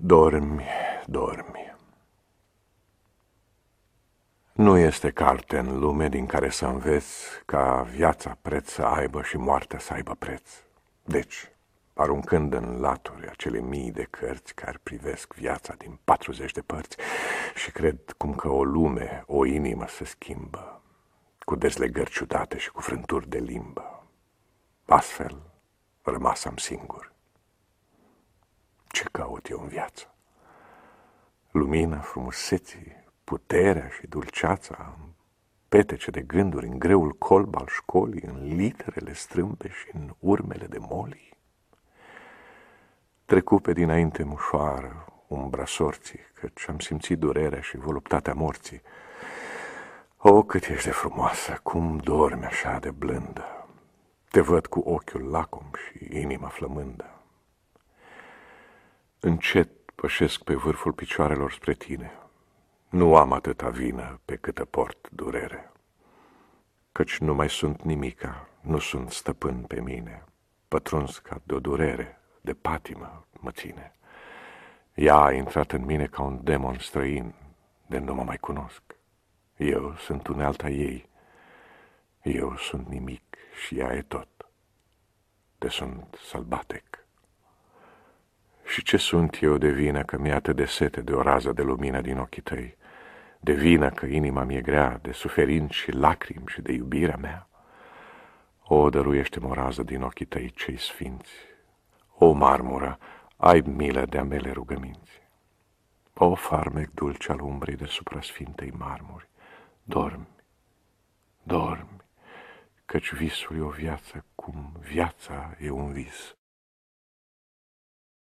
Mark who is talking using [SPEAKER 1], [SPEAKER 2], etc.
[SPEAKER 1] Dormi, dormi. Nu este carte în lume din care să înveți ca viața preț să aibă și moartea să aibă preț. Deci, aruncând în laturi acele mii de cărți care privesc viața din 40 de părți și cred cum că o lume, o inimă se schimbă, cu dezlegări ciudate și cu frânturi de limbă. Astfel, rămas am singur. Ce caut eu în viață? Lumina, frumuseții, puterea și dulceața, în petece de gânduri, în greul colb al școlii, în literele strâmbe și în urmele de molii. Trecu pe dinainte mușoară umbra sorții, căci am simțit durerea și voluptatea morții. O, cât ești de frumoasă, cum dormi așa de blândă. Te văd cu ochiul lacom și inima flămândă. Încet pășesc pe vârful picioarelor spre tine. Nu am atâta vină pe câtă port durere. Căci nu mai sunt nimica, nu sunt stăpân pe mine. Pătruns ca de o durere, de patimă mă ține. Ea a intrat în mine ca un demon străin, de nu mă mai cunosc. Eu sunt unealta ei. Eu sunt nimic și ea e tot. De sunt sălbatec. Și ce sunt eu de vină că mi-e atât de sete de o rază de lumină din ochii tăi? De vină că inima mi-e grea, de suferinți și lacrimi și de iubirea mea? O, dăruiește-mă o rază din ochii tăi cei sfinți. O, marmură, ai milă de-a mele rugăminți. O, farmec dulce al umbrei deasupra sfintei marmuri, dormi, dormi, căci visul e o viață cum viața e un vis.